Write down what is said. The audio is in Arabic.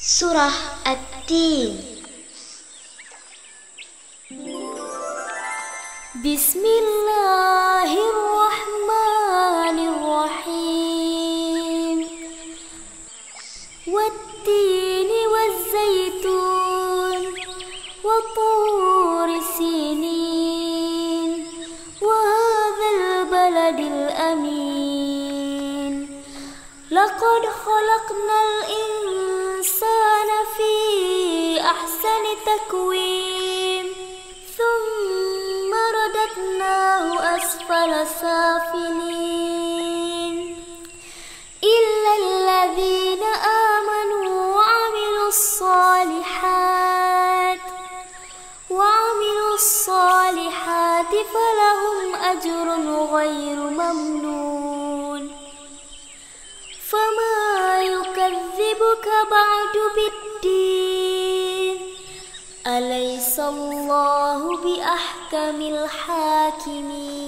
Surah At-Tin Bismillahirrahmanirrahim والتين والزيتون وطور سينين وهذا البلد الأمين. لقد خلقنا الإنسان أحسن تكوين ثم رددناه أسفل سافلين. إلا الذين آمنوا وعملوا الصالحات وعملوا الصالحات فلهم أجر غير ممنون. فما يكذبك بعد الله بأحكم الحاكمين.